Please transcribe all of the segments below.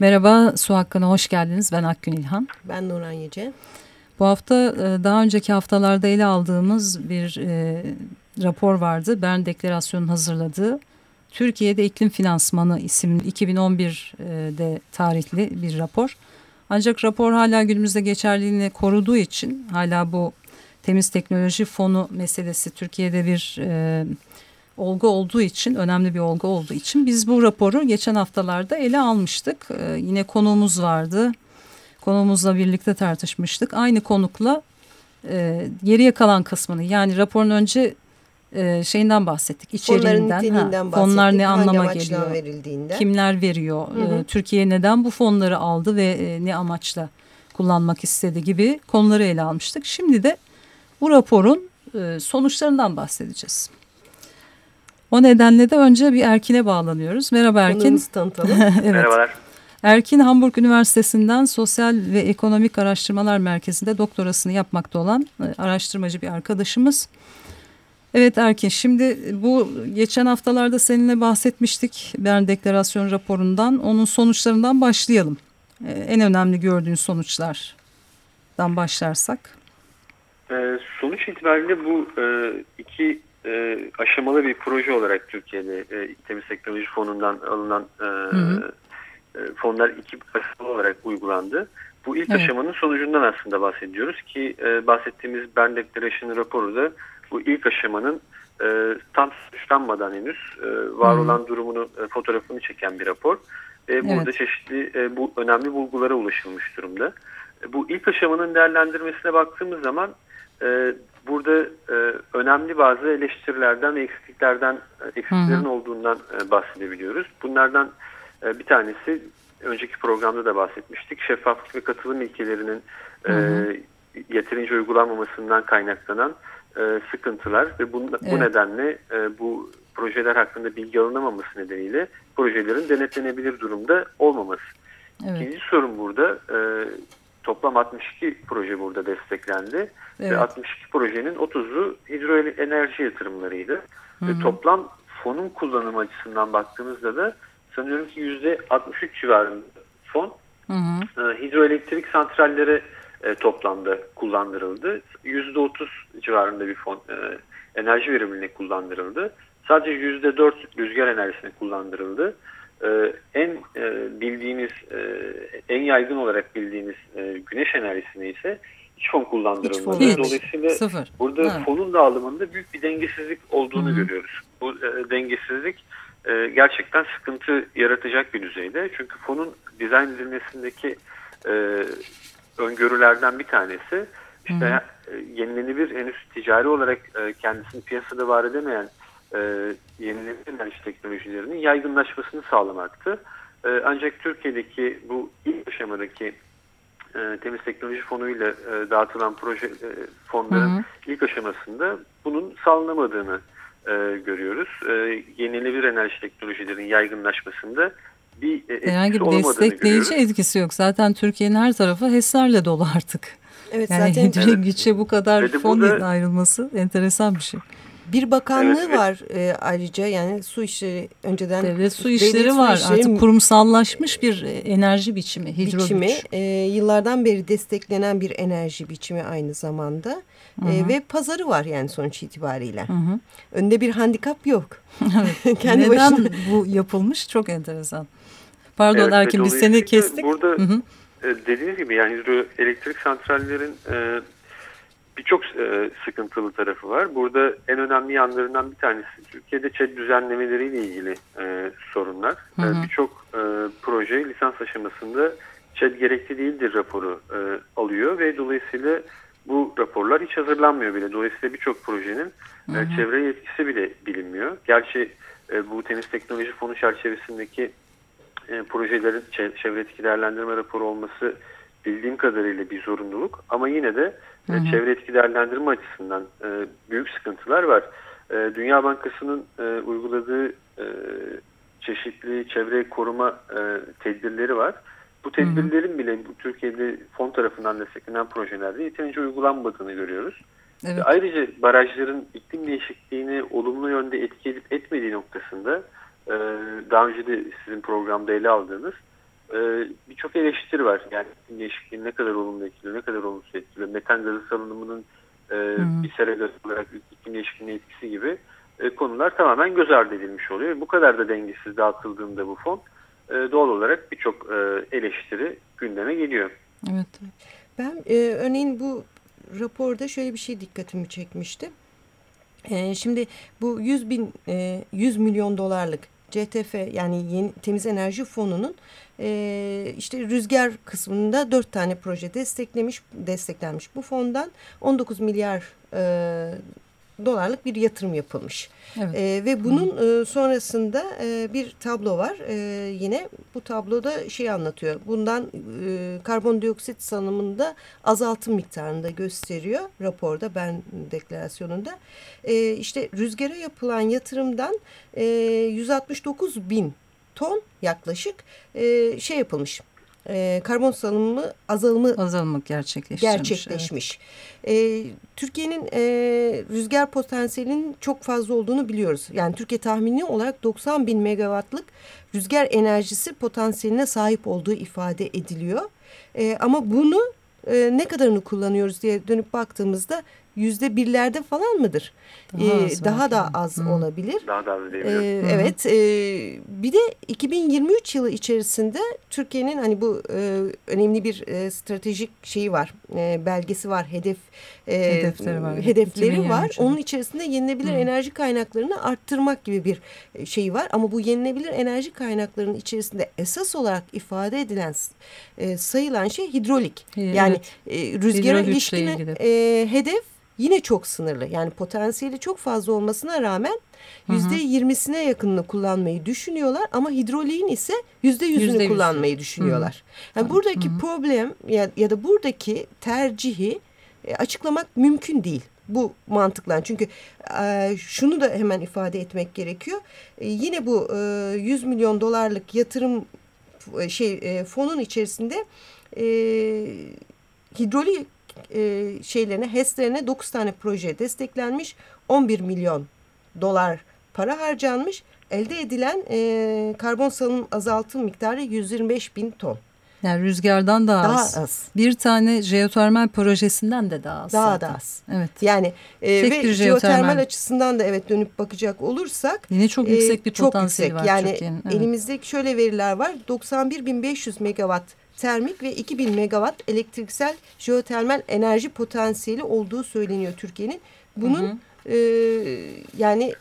Merhaba, Su Hakkı'na hoş geldiniz. Ben Akgün İlhan. Ben Nurhan Yüce. Bu hafta e, daha önceki haftalarda ele aldığımız bir e, rapor vardı. Bern Deklarasyonu'nun hazırladığı Türkiye'de İklim Finansmanı isimli 2011'de tarihli bir rapor. Ancak rapor hala günümüzde geçerliliğini koruduğu için hala bu temiz teknoloji fonu meselesi Türkiye'de bir e, olgu olduğu için önemli bir olgu olduğu için biz bu raporu geçen haftalarda ele almıştık. Ee, yine konuğumuz vardı. Konuğumuzla birlikte tartışmıştık. Aynı konukla e, geriye kalan kısmını yani raporun önce e, şeyinden bahsettik. İçeriğinden, ha, fonlar ne anlama geliyor, kimler veriyor, hı hı. E, Türkiye neden bu fonları aldı ve e, ne amaçla kullanmak istedi gibi konuları ele almıştık. Şimdi de bu raporun e, sonuçlarından bahsedeceğiz. O nedenle de önce bir Erkin'e bağlanıyoruz. Merhaba Erkin. Konuğumuzu tanıtalım. evet. Merhabalar. Erkin Hamburg Üniversitesi'nden Sosyal ve Ekonomik Araştırmalar Merkezi'nde doktorasını yapmakta olan e, araştırmacı bir arkadaşımız. Evet Erkin şimdi bu geçen haftalarda seninle bahsetmiştik Bern Deklarasyon raporundan. Onun sonuçlarından başlayalım. E, en önemli gördüğün sonuçlardan başlarsak. E, sonuç itibariyle bu iki e, aşamalı bir proje olarak Türkiye'de e, Temiz Teknoloji Fonu'ndan alınan e, hı hı. E, fonlar iki aşamalı olarak uygulandı. Bu ilk evet. aşamanın sonucundan aslında bahsediyoruz ki e, bahsettiğimiz Bern Declaration raporu da bu ilk aşamanın e, tam suçlanmadan henüz e, var hı. olan durumunu e, fotoğrafını çeken bir rapor. E, evet. Burada çeşitli e, bu önemli bulgulara ulaşılmış durumda. E, bu ilk aşamanın değerlendirmesine baktığımız zaman e, burada e, önemli bazı eleştirilerden ve eksikliklerden, e, eksiklerin hı hı. olduğundan e, bahsedebiliyoruz. Bunlardan e, bir tanesi önceki programda da bahsetmiştik. Şeffaflık ve katılım ilkelerinin hı hı. E, yeterince uygulanmamasından kaynaklanan e, sıkıntılar ve bu, evet. bu nedenle e, bu projeler hakkında bilgi alınamaması nedeniyle projelerin denetlenebilir durumda olmaması. Evet. İkinci sorun burada e, toplam 62 proje burada desteklendi. Evet. Ve 62 projenin 30'u hidroenerji yatırımlarıydı. Hı hı. Ve toplam fonun kullanımı açısından baktığımızda da sanıyorum ki %63 civarında fon hı hı. E, hidroelektrik santrallere e, toplamda kullandırıldı. %30 civarında bir fon e, enerji verimliliğine kullandırıldı. Sadece %4 rüzgar enerjisine kullandırıldı. Ee, en e, bildiğiniz, e, en yaygın olarak bildiğiniz e, güneş enerjisini ise hiç fon kullandırılmadı. Hiç Dolayısıyla Sıfır. burada evet. fonun dağılımında büyük bir dengesizlik olduğunu Hı -hı. görüyoruz. Bu e, dengesizlik e, gerçekten sıkıntı yaratacak bir düzeyde. Çünkü fonun dizayn edilmesindeki e, öngörülerden bir tanesi işte Hı -hı. E, yenilenebilir henüz ticari olarak e, kendisini piyasada var edemeyen e, yenilenebilir enerji teknolojilerinin yaygınlaşmasını sağlamaktı. E, ancak Türkiye'deki bu ilk aşamadaki e, temiz teknoloji fonuyla e, dağıtılan proje e, fonların hı hı. ilk aşamasında bunun sağlanamadığını e, görüyoruz. E, yenilenebilir enerji teknolojilerin yaygınlaşmasında bir e, herhangi bir destekleyici görüyoruz. etkisi yok. Zaten Türkiye'nin her tarafı HES'lerle dolu artık. Evet, yani zaten evet. güçe bu kadar fon burada, ayrılması enteresan bir şey. Bir bakanlığı evet, var e, ayrıca yani su işleri önceden. Devlet su işleri devlet var su işleri, artık kurumsallaşmış bir enerji biçimi. Hidro biçimi e, yıllardan beri desteklenen bir enerji biçimi aynı zamanda. Hı -hı. E, ve pazarı var yani sonuç itibariyle. Hı -hı. Önde bir handikap yok. evet. Kendi Neden başına... bu yapılmış çok enteresan. Pardon evet, Erkin biz seni kestik. Burada Hı -hı. E, dediğiniz gibi yani hidroelektrik santrallerin e, birçok e, sıkıntılı tarafı var. Burada en önemli yanlarından bir tanesi Türkiye'de ÇED düzenlemeleriyle ilgili e, sorunlar. E, birçok e, proje lisans aşamasında ÇED gerekli değildir raporu e, alıyor ve dolayısıyla bu raporlar hiç hazırlanmıyor bile. Dolayısıyla birçok projenin e, çevre yetkisi bile bilinmiyor. Gerçi e, bu temiz teknoloji fonu çerçevesindeki e, projelerin çevre etki değerlendirme raporu olması bildiğim kadarıyla bir zorunluluk ama yine de hı hı. çevre etki değerlendirme açısından e, büyük sıkıntılar var. E, Dünya Bankası'nın e, uyguladığı e, çeşitli çevre koruma e, tedbirleri var. Bu tedbirlerin bile bu Türkiye'de fon tarafından desteklenen projelerde yeterince uygulanmadığını görüyoruz. Evet. Ayrıca barajların iklim değişikliğini olumlu yönde etki edip etmediği noktasında e, daha önce de sizin programda ele aldığınız e, birçok eleştiri var. Yani iklim değişikliği ne kadar olumlu etkiliyor, ne kadar olumsuz etkiliyor. Metan gazı salınımının e, bir sera gazı olarak iklim değişikliğinin etkisi gibi e, konular tamamen göz ardı edilmiş oluyor. Bu kadar da dengesiz dağıtıldığında bu fon e, doğal olarak birçok e, eleştiri gündeme geliyor. Evet. Ben e, örneğin bu raporda şöyle bir şey dikkatimi çekmişti. E, şimdi bu 100 bin, e, 100 milyon dolarlık CTF yani yeni temiz enerji fonunun e, işte rüzgar kısmında dört tane proje desteklemiş desteklenmiş bu fondan 19 milyar e, dolarlık bir yatırım yapılmış. Evet. E, ve bunun e, sonrasında e, bir tablo var. E, yine bu tabloda şey anlatıyor. Bundan e, karbondioksit salınımında azaltım miktarını da gösteriyor raporda ben deklarasyonunda. E, işte rüzgara yapılan yatırımdan e, 169 bin ton yaklaşık e, şey yapılmış e, karbon salınımı azalımı azalımı gerçekleşmiş. gerçekleşmiş. Evet. E, Türkiye'nin e, rüzgar potansiyelinin çok fazla olduğunu biliyoruz. Yani Türkiye tahmini olarak 90 bin megawattlık rüzgar enerjisi potansiyeline sahip olduğu ifade ediliyor. E, ama bunu e, ne kadarını kullanıyoruz diye dönüp baktığımızda yüzde birlerde falan mıdır? Daha, ee, daha da az Hı. olabilir. Daha da az ee, Evet. E, bir de 2023 yılı içerisinde Türkiye'nin hani bu e, önemli bir e, stratejik şeyi var. E, belgesi var. Hedef e, hedefleri var. Hedefleri var. Onun içerisinde yenilebilir Hı. enerji kaynaklarını arttırmak gibi bir şey var. Ama bu yenilebilir enerji kaynaklarının içerisinde esas olarak ifade edilen e, sayılan şey hidrolik. Evet. Yani e, rüzgara ilişkin e, hedef yine çok sınırlı. Yani potansiyeli çok fazla olmasına rağmen yüzde yirmisine yakınını kullanmayı düşünüyorlar ama hidroliğin ise yüzde yüzünü kullanmayı düşünüyorlar. Yani buradaki Hı -hı. problem ya, ya da buradaki tercihi e, açıklamak mümkün değil bu mantıkla. Çünkü e, şunu da hemen ifade etmek gerekiyor. E, yine bu e, 100 milyon dolarlık yatırım e, şey e, fonun içerisinde e, hidrolik e, şeylerine, HES'lerine 9 tane proje desteklenmiş. 11 milyon dolar para harcanmış. Elde edilen e, karbon salınım azaltım miktarı 125 bin ton. Yani rüzgardan daha, daha az. az. Bir tane jeotermal projesinden de daha az. Daha zaten. da az. Evet. Yani e, Tek ve bir jeotermal. jeotermal açısından da evet dönüp bakacak olursak. Yine çok e, yüksek bir potansiyel var yani Türkiye'nin. Evet. Elimizdeki şöyle veriler var. 91.500 megawatt termik ve 2000 megawatt elektriksel jeotermal enerji potansiyeli olduğu söyleniyor Türkiye'nin. Bunun hı hı. E, yani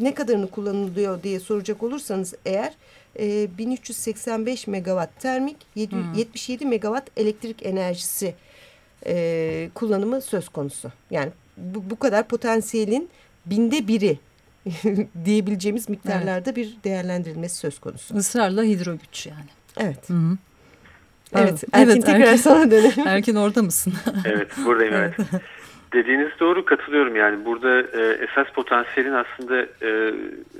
ne kadarını kullanılıyor diye soracak olursanız eğer e, 1385 megawatt termik 7, 77 megawatt elektrik enerjisi e, kullanımı söz konusu. Yani bu, bu kadar potansiyelin binde biri diyebileceğimiz miktarlarda evet. bir değerlendirilmesi söz konusu. Israrla hidro güç yani. Evet. Hı -hı. Evet, Erkin evet, tekrar Erkin, sana dönelim. Erkin orada mısın? evet, buradayım evet. Dediğiniz doğru katılıyorum yani burada e, esas potansiyelin aslında e,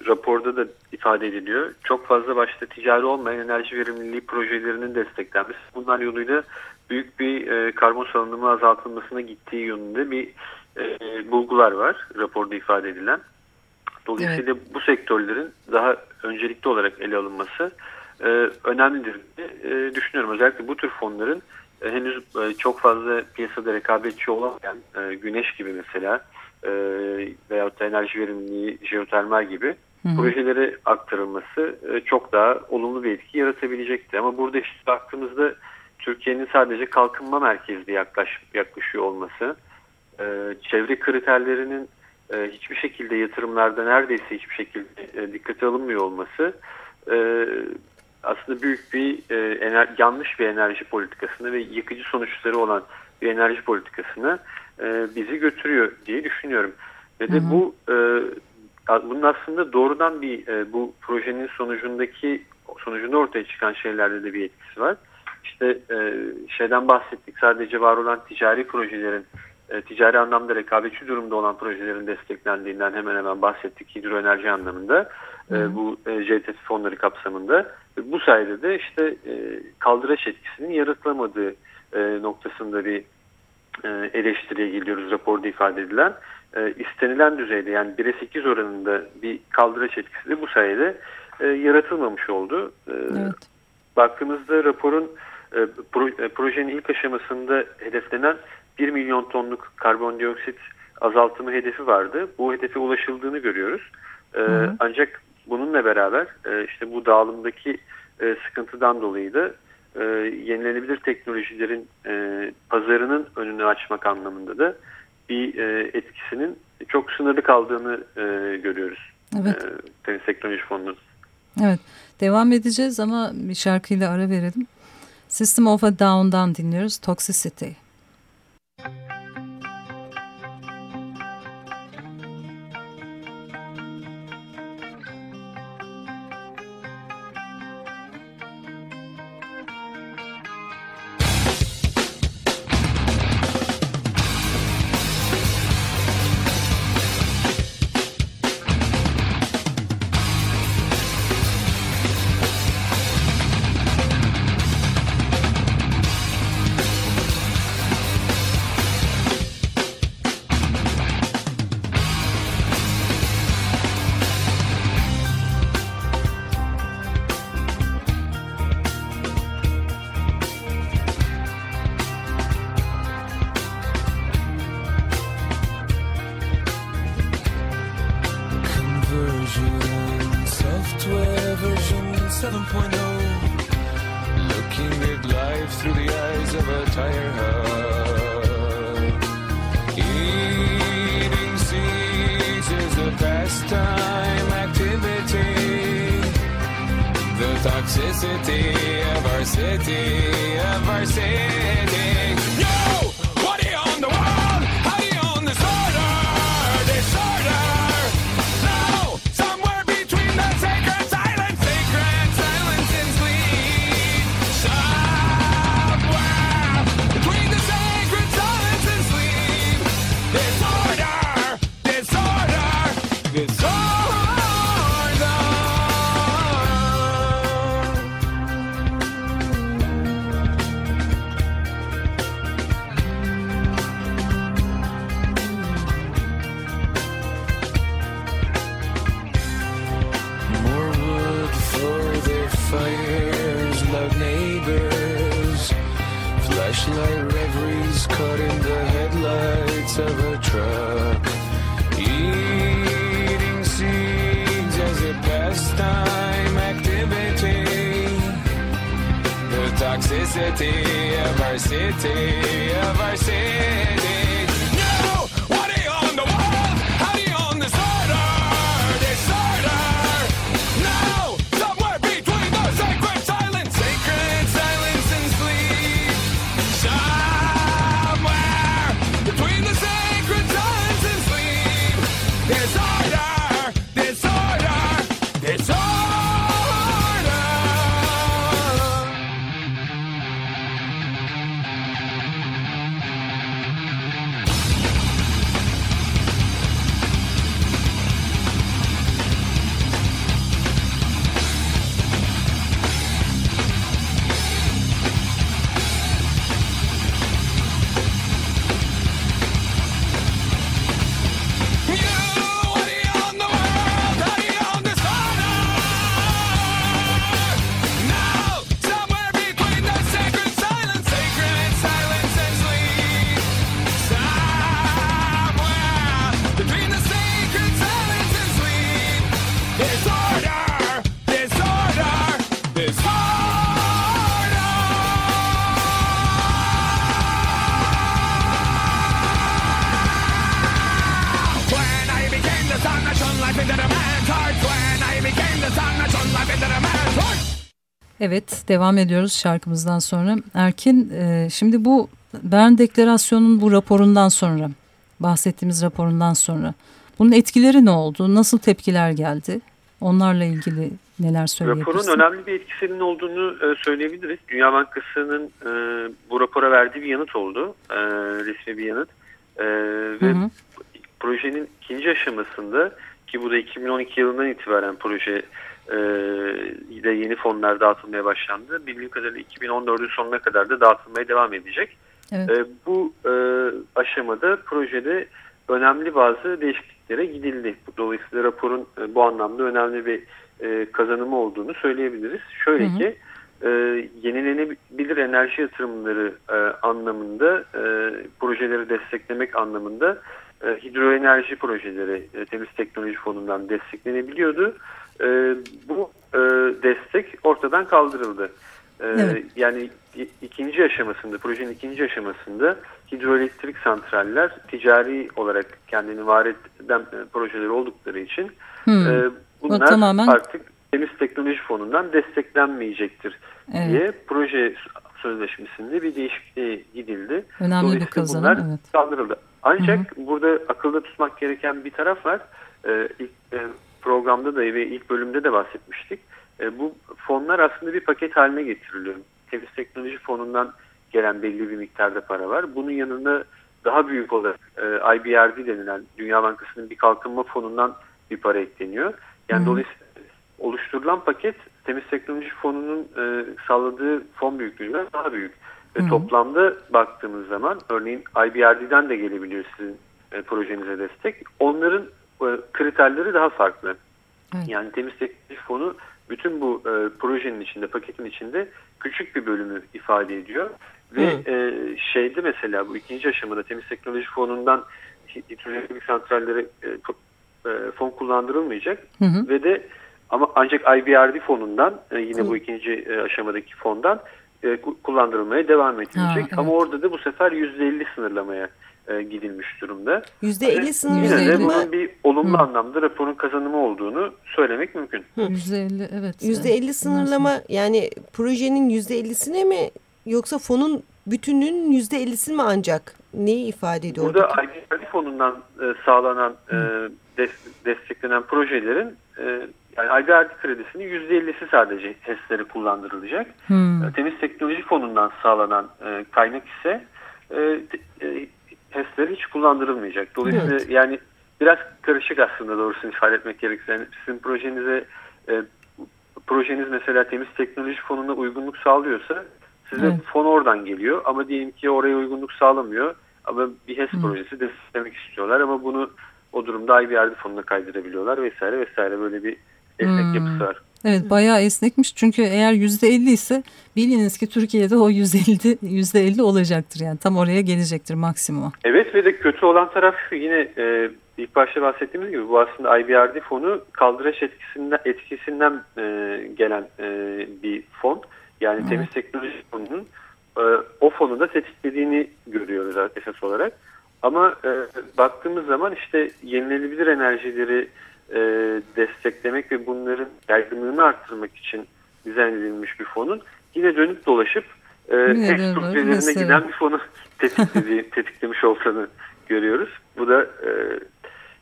raporda da ifade ediliyor. Çok fazla başta ticari olmayan enerji verimliliği projelerinin desteklenmesi. Bunlar yoluyla büyük bir e, karbon salınımı azaltılmasına gittiği yönünde bir e, bulgular var raporda ifade edilen. Dolayısıyla evet. bu sektörlerin daha öncelikli olarak ele alınması e, önemlidir diye e, düşünüyorum. Özellikle bu tür fonların e, henüz e, çok fazla piyasada rekabetçi olamayan e, güneş gibi mesela e, veyahut da enerji verimliliği, jeotermal gibi hı projelere aktarılması e, çok daha olumlu bir etki yaratabilecekti. Ama burada işte baktığımızda Türkiye'nin sadece kalkınma merkezli yaklaş, yaklaşıyor olması, e, çevre kriterlerinin e, hiçbir şekilde yatırımlarda neredeyse hiçbir şekilde e, dikkate alınmıyor olması e, aslında büyük bir e, ener, yanlış bir enerji politikasını ve yıkıcı sonuçları olan bir enerji politikasını e, bizi götürüyor diye düşünüyorum. Ve de hı hı. bu e, bunun aslında doğrudan bir e, bu projenin sonucundaki sonucunda ortaya çıkan şeylerde de bir etkisi var. İşte e, şeyden bahsettik sadece var olan ticari projelerin e, ticari anlamda rekabetçi durumda olan projelerin desteklendiğinden hemen hemen bahsettik hidroenerji anlamında e, bu e, JTF fonları kapsamında. Bu sayede de işte e, kaldıraç etkisinin yaratılamadığı e, noktasında bir e, eleştiriye geliyoruz raporda ifade edilen. E, istenilen düzeyde yani 1'e 8 oranında bir kaldıraç etkisi de bu sayede e, yaratılmamış oldu. E, evet. baktığımızda raporun e, e, projenin ilk aşamasında hedeflenen 1 milyon tonluk karbondioksit azaltımı hedefi vardı. Bu hedefe ulaşıldığını görüyoruz. Hı hı. Ancak bununla beraber işte bu dağılımdaki sıkıntıdan dolayı da yenilenebilir teknolojilerin pazarının önünü açmak anlamında da bir etkisinin çok sınırlı kaldığını görüyoruz. Evet. Tenis Teknoloji Fonu'nun. Evet. Devam edeceğiz ama bir şarkıyla ara verelim. System of a Down'dan dinliyoruz Toxicity. Eating seeds is a pastime activity. The toxicity of our city, of our city. Evet devam ediyoruz şarkımızdan sonra. Erkin e, şimdi bu Bern Deklarasyonu'nun bu raporundan sonra bahsettiğimiz raporundan sonra bunun etkileri ne oldu? Nasıl tepkiler geldi? Onlarla ilgili neler söyleyebilirsin? Raporun önemli bir etkisinin olduğunu e, söyleyebiliriz. Dünya Bankası'nın e, bu rapora verdiği bir yanıt oldu. E, resmi bir yanıt. E, ve hı hı. projenin ikinci aşamasında ki bu da 2012 yılından itibaren proje e, de yeni fonlar dağıtılmaya başlandı. Bildiğim kadarıyla 2014'ün sonuna kadar da dağıtılmaya devam edecek. Evet. E, bu e, aşamada projede önemli bazı değişikliklere gidildi. Dolayısıyla raporun e, bu anlamda önemli bir e, kazanımı olduğunu söyleyebiliriz. Şöyle hı hı. ki e, yenilenebilir enerji yatırımları e, anlamında e, projeleri desteklemek anlamında e, hidroenerji projeleri e, Temiz Teknoloji Fonu'ndan desteklenebiliyordu. E, bu e, destek ortadan kaldırıldı. E, Evet. Yani ikinci aşamasında, projenin ikinci aşamasında hidroelektrik santraller ticari olarak kendini var eden e, projeler oldukları için Hmm. e, bunlar tamamen- artık Temiz Teknoloji Fonu'ndan desteklenmeyecektir Evet. diye proje sözleşmesinde bir değişikliğe gidildi. Önemli bir kazanım. bunlar Evet. kaldırıldı. Ancak burada akılda tutmak gereken bir taraf var. Ee, ilk e, programda da ve ilk bölümde de bahsetmiştik. E, bu fonlar aslında bir paket haline getiriliyor. Temiz Teknoloji Fonu'ndan gelen belli bir miktarda para var. Bunun yanında daha büyük olarak e, IBRD denilen Dünya Bankası'nın bir kalkınma fonundan bir para ekleniyor. Yani Hı. dolayısıyla oluşturulan paket Temiz Teknoloji Fonu'nun e, sağladığı fon büyüklüğünden daha büyük. Ve Hı. toplamda baktığımız zaman örneğin IBRD'den de gelebiliyor sizin e, projenize destek. Onların kriterleri daha farklı. Evet. Yani Temiz Teknoloji Fonu bütün bu e, projenin içinde, paketin içinde küçük bir bölümü ifade ediyor. Ve Hı. e, şeyde mesela bu ikinci aşamada Temiz Teknoloji Fonu'ndan hidroelektrik santrallere e, e, fon kullandırılmayacak. Hı hı. Ve de ama ancak IBRD fonundan e, yine Hı. bu ikinci e, aşamadaki fondan e, ku- kullandırılmaya devam edilecek. Ha, evet. Ama orada da bu sefer %50 sınırlamaya e, gidilmiş durumda. Yüzde Yine elli de sınırlama bunun bir olumlu Hı. anlamda raporun kazanımı olduğunu söylemek mümkün. Yüzde elli evet. Yüzde Evet. elli sınırlama yani projenin yüzde ellisine mi yoksa fonun bütününün yüzde ellisini mi ancak neyi ifade ediyor? Burada? IBRD fonundan e, sağlanan e, des- desteklenen projelerin e, yani IBRD kredisinin %50'si sadece HES'lere kullandırılacak. Hmm. Temiz Teknoloji Fonu'ndan sağlanan e, kaynak ise e, e, HES'lere hiç kullandırılmayacak. Dolayısıyla yani biraz karışık aslında doğrusunu ifade etmek gerekirse. Yani sizin projenize e, projeniz mesela Temiz Teknoloji Fonu'na uygunluk sağlıyorsa size Evet. fon oradan geliyor ama diyelim ki oraya uygunluk sağlamıyor ama bir HES Hı. projesi desteklemek istiyorlar ama bunu o durumda IBRD fonuna kaydırabiliyorlar vesaire vesaire böyle bir esnek Hmm. yapısı var. Evet bayağı esnekmiş çünkü eğer yüzde elli ise biliniz ki Türkiye'de o yüzde elli, yüzde elli olacaktır yani tam oraya gelecektir maksimuma. Evet ve de kötü olan taraf şu yine e, ilk başta bahsettiğimiz gibi bu aslında IBRD fonu kaldıraç etkisinden etkisinden e, gelen e, bir fon. Yani Evet. temiz teknoloji fonunun e, o fonu da tetiklediğini görüyoruz esas olarak. Ama e, baktığımız zaman işte yenilenebilir enerjileri e, desteklemek ve bunların yaygınlığını arttırmak için dizayn edilmiş bir fonun yine dönüp dolaşıp e, mesela. giden bir fonu tetiklemiş olduğunu görüyoruz. Bu da e,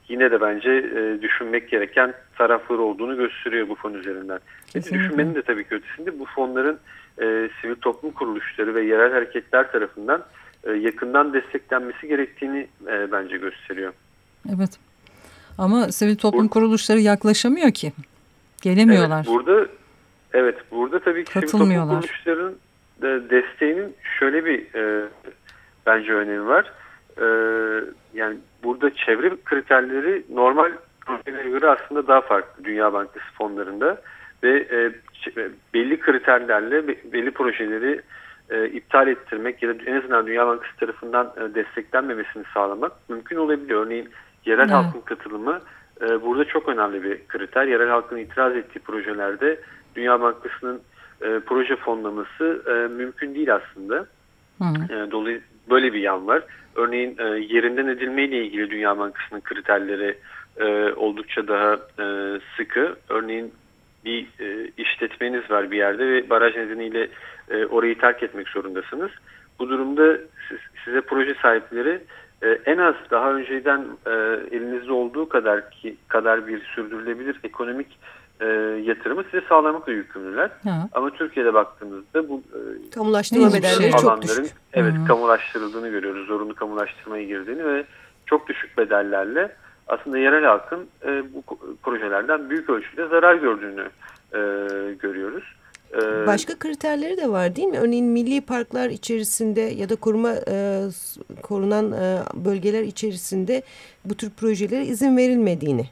yine de bence e, düşünmek gereken tarafları olduğunu gösteriyor bu fon üzerinden. Kesinlikle. düşünmenin de tabii ki ötesinde bu fonların e, sivil toplum kuruluşları ve yerel hareketler tarafından e, yakından desteklenmesi gerektiğini e, bence gösteriyor. Evet ama sivil toplum Bu- kuruluşları yaklaşamıyor ki gelemiyorlar. Evet, burada evet burada tabii ki sivil toplum Katılmıyorlar. kuruluşların da desteğinin şöyle bir e, bence önemi var. E, yani burada çevre kriterleri normal projelere göre aslında daha farklı Dünya Bankası fonlarında ve e, ç- belli kriterlerle be- belli projeleri e, iptal ettirmek ya da en azından Dünya Bankası tarafından e, desteklenmemesini sağlamak mümkün olabiliyor. Örneğin yerel Evet. halkın katılımı e, burada çok önemli bir kriter. Yerel halkın itiraz ettiği projelerde Dünya Bankası'nın e, proje fonlaması e, mümkün değil aslında. Hı. E, dolayı böyle bir yan var. Örneğin e, yerinden edilmeyle ilgili Dünya Bankası'nın kriterleri e, oldukça daha e, sıkı. Örneğin bir e, işletmeniz var bir yerde ve baraj nedeniyle e, orayı terk etmek zorundasınız. Bu durumda siz- size proje sahipleri e, en az daha önceden e, elinizde olduğu kadar ki kadar bir sürdürülebilir ekonomik e, yatırımı size sağlamakla yükümlüler. Ha. Ama Türkiye'de baktığımızda bu e, Kamulaştırma bedelleri çok düşük. evet Hı. kamulaştırıldığını görüyoruz. Zorunlu kamulaştırmaya girdiğini ve çok düşük bedellerle aslında yerel halkın e, bu projelerden büyük ölçüde zarar gördüğünü e, görüyoruz. E, Başka kriterleri de var değil mi? Örneğin milli parklar içerisinde ya da koruma e, korunan e, bölgeler içerisinde bu tür projelere izin verilmediğini.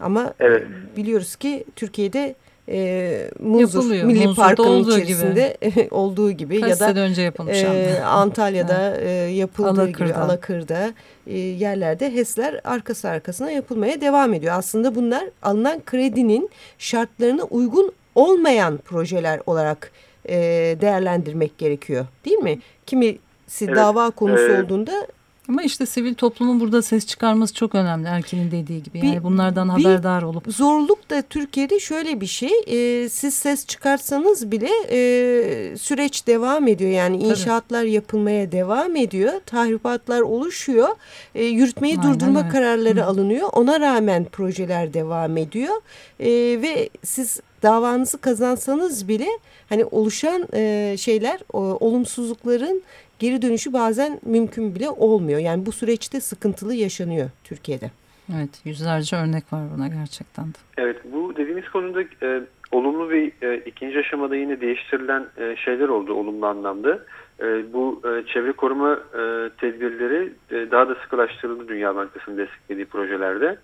Ama Evet. biliyoruz ki Türkiye'de e, Muzur Yapılıyor. Milli Muzur'da olduğu içerisinde olduğu gibi Kaç ya da önce yapılmış e. Antalya'da e, yapıldığı gibi Alakır'da. Alakır'da e, yerlerde HES'ler arkası arkasına yapılmaya devam ediyor. Aslında bunlar alınan kredinin şartlarına uygun olmayan projeler olarak e, değerlendirmek gerekiyor değil mi? Kimisi Evet, dava konusu e, olduğunda Ama işte sivil toplumun burada ses çıkarması çok önemli Erkin'in dediği gibi. Yani Bir- bunlardan bir- haberdar olup. Zorluk da Türkiye'de şöyle bir şey. e, siz ses çıkartsanız bile e, süreç devam ediyor. Yani Tabii. inşaatlar yapılmaya devam ediyor. Tahribatlar oluşuyor. E, yürütmeyi Aynen durdurma öyle. kararları Hı. alınıyor. Ona rağmen projeler devam ediyor. E, ve siz davanızı kazansanız bile hani oluşan e, şeyler o, olumsuzlukların geri dönüşü bazen mümkün bile olmuyor. Yani bu süreçte sıkıntılı yaşanıyor Türkiye'de. Evet yüzlerce örnek var buna gerçekten de. Evet bu dediğimiz konuda e, olumlu bir e, ikinci aşamada yine değiştirilen e, şeyler oldu olumlu anlamda. E, bu e, çevre koruma e, tedbirleri e, daha da sıkılaştırıldı Dünya Bankası'nın desteklediği projelerde.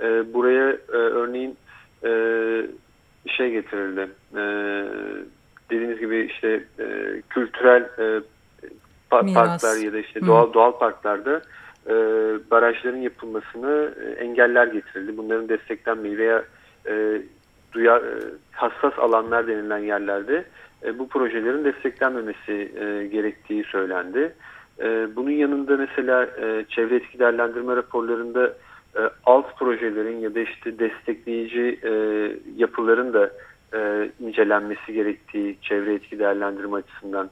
E, buraya e, örneğin e, şey getirildi. E, dediğiniz gibi işte e, kültürel e, pa- Miras. parklar ya da işte Hı. doğal doğal parklarda e, barajların yapılmasını e, engeller getirildi. Bunların desteklenmeyi veya e, duya, e, hassas alanlar denilen yerlerde e, bu projelerin desteklenmemesi e, gerektiği söylendi. E, bunun yanında mesela e, çevre etki değerlendirme raporlarında e, alt projelerin ya da işte destekleyici e, yapıların da e, incelenmesi gerektiği çevre etki değerlendirme açısından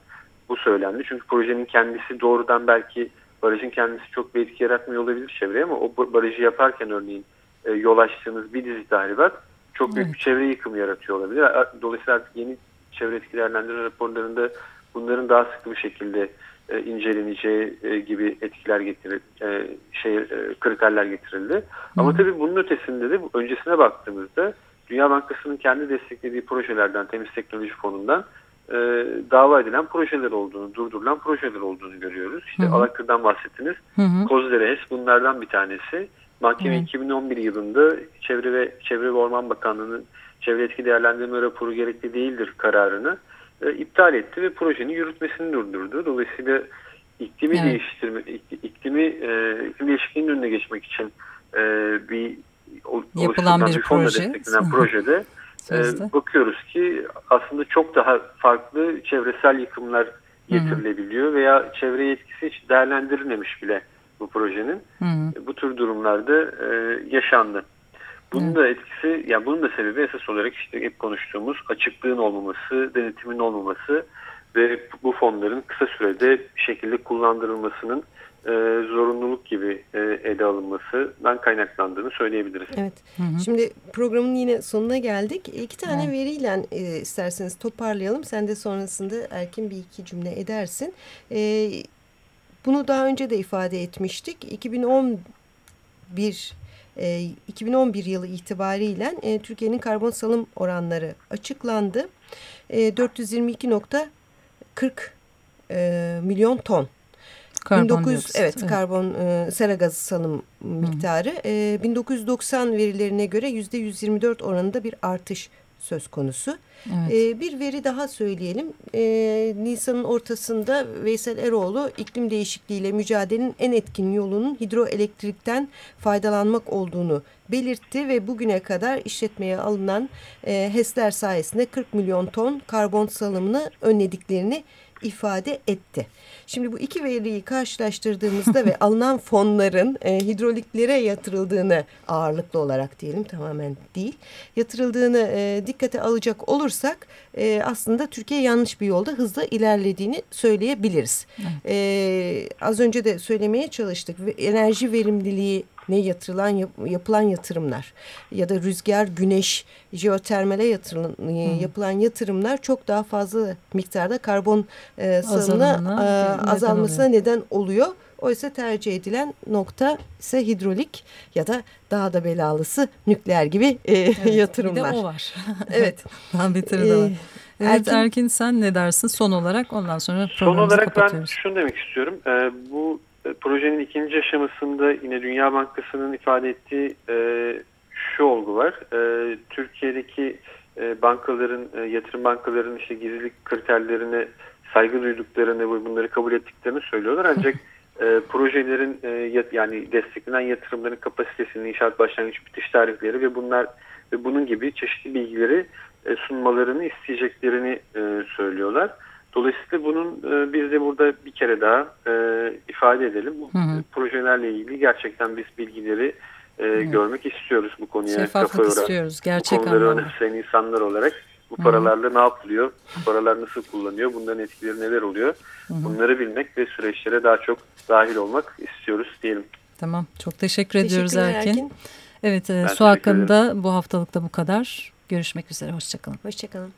bu söylendi. Çünkü projenin kendisi doğrudan belki barajın kendisi çok bir etki yaratmıyor olabilir çevreye ama o barajı yaparken örneğin e, yol açtığınız bir dizi tahribat çok büyük bir çevre yıkımı yaratıyor olabilir. Dolayısıyla artık yeni çevre etki değerlendirme raporlarında bunların daha sıkı bir şekilde e, inceleneceği e, gibi etkiler getirir, e, şey e, kriterler getirildi. Ama Hı. tabii bunun ötesinde de öncesine baktığımızda Dünya Bankası'nın kendi desteklediği projelerden, Temiz Teknoloji Fonu'ndan e, dava edilen projeler olduğunu, durdurulan projeler olduğunu görüyoruz. İşte Hı hı. Alakır'dan bahsettiniz. Hı hı. Kozlere HES bunlardan bir tanesi. Mahkeme Evet. 2011 yılında Çevre ve Çevre ve Orman Bakanlığı'nın çevre etki değerlendirme raporu gerekli değildir kararını e, iptal etti ve projenin yürütmesini durdurdu. Dolayısıyla iklimi Evet. değiştirme, ik- iklimi e, iklim değişikliğinin önüne geçmek için e, bir Yapılan bir fonla proje. desteklenen e, bakıyoruz ki aslında çok daha farklı çevresel yıkımlar getirilebiliyor veya çevreye etkisi hiç değerlendirilmemiş bile bu projenin. Hı hı. Bu tür durumlarda e, yaşandı. Bunun da etkisi, yani bunun da sebebi esas olarak işte hep konuştuğumuz açıklığın olmaması, denetimin olmaması ve bu fonların kısa sürede bir şekilde kullandırılmasının e, zorunluluk gibi e, ele alınmasından kaynaklandığını söyleyebiliriz. Evet. Hı hı. Şimdi programın yine sonuna geldik. İki tane Evet. veriyle e, isterseniz toparlayalım. Sen de sonrasında Erkin bir iki cümle edersin. E, bunu daha önce de ifade etmiştik. 2011 e, 2011 yılı itibariyle e, Türkiye'nin karbon salım oranları açıklandı. E, 422.40 e, milyon ton. 1900 evet, karbon e, sera gazı salım miktarı e, 1990 verilerine göre yüzde 124 oranında bir artış söz konusu. Evet. E, bir veri daha söyleyelim. E, Nisan'ın ortasında Veysel Eroğlu iklim değişikliğiyle mücadelenin en etkin yolunun hidroelektrikten faydalanmak olduğunu belirtti ve bugüne kadar işletmeye alınan e, HES'ler sayesinde 40 milyon ton karbon salımını önlediklerini ifade etti. Şimdi bu iki veriyi karşılaştırdığımızda ve alınan fonların e, hidroliklere yatırıldığını ağırlıklı olarak diyelim tamamen değil yatırıldığını e, dikkate alacak olursak e, aslında Türkiye yanlış bir yolda hızla ilerlediğini söyleyebiliriz. E, az önce de söylemeye çalıştık enerji verimliliği ne yatırılan yap, yapılan yatırımlar ya da rüzgar, güneş, jeotermale yatırılan, e, yapılan yatırımlar çok daha fazla miktarda karbon e, salımına e, azalmasına oluyor. neden oluyor. Oysa tercih edilen nokta ise hidrolik ya da daha da belalısı nükleer gibi e, Evet, yatırımlar. Bir de o var. Evet. Daha beteri de var. Ee, Evet Erkin- Erkin, sen ne dersin son olarak ondan sonra Son olarak ben şunu demek istiyorum. Ee, bu projenin ikinci aşamasında yine Dünya Bankası'nın ifade ettiği e, şu olgu var. E, Türkiye'deki e, bankaların, e, yatırım bankalarının işte gizlilik kriterlerine saygı duyduklarını ve bunları kabul ettiklerini söylüyorlar. Ancak e, projelerin e, yani desteklenen yatırımların kapasitesini, inşaat başlangıç bitiş tarihleri ve bunlar ve bunun gibi çeşitli bilgileri e, sunmalarını isteyeceklerini e, söylüyorlar. Dolayısıyla bunun e, biz de burada bir kere daha e, ifade edelim. Bu Hı hı. projelerle ilgili gerçekten biz bilgileri e, görmek istiyoruz bu konuya. kafa Şeffaflık istiyoruz bu gerçek konuları anlamda. önemseyen insanlar olarak bu paralarla ne yapılıyor, bu paralar nasıl kullanıyor, bunların etkileri neler oluyor bunları bilmek ve süreçlere daha çok dahil olmak istiyoruz diyelim. Tamam çok teşekkür ediyoruz Erkin. Erkin. Evet e, Ben su hakkında bu haftalıkta bu kadar. Görüşmek üzere hoşçakalın. Hoşçakalın.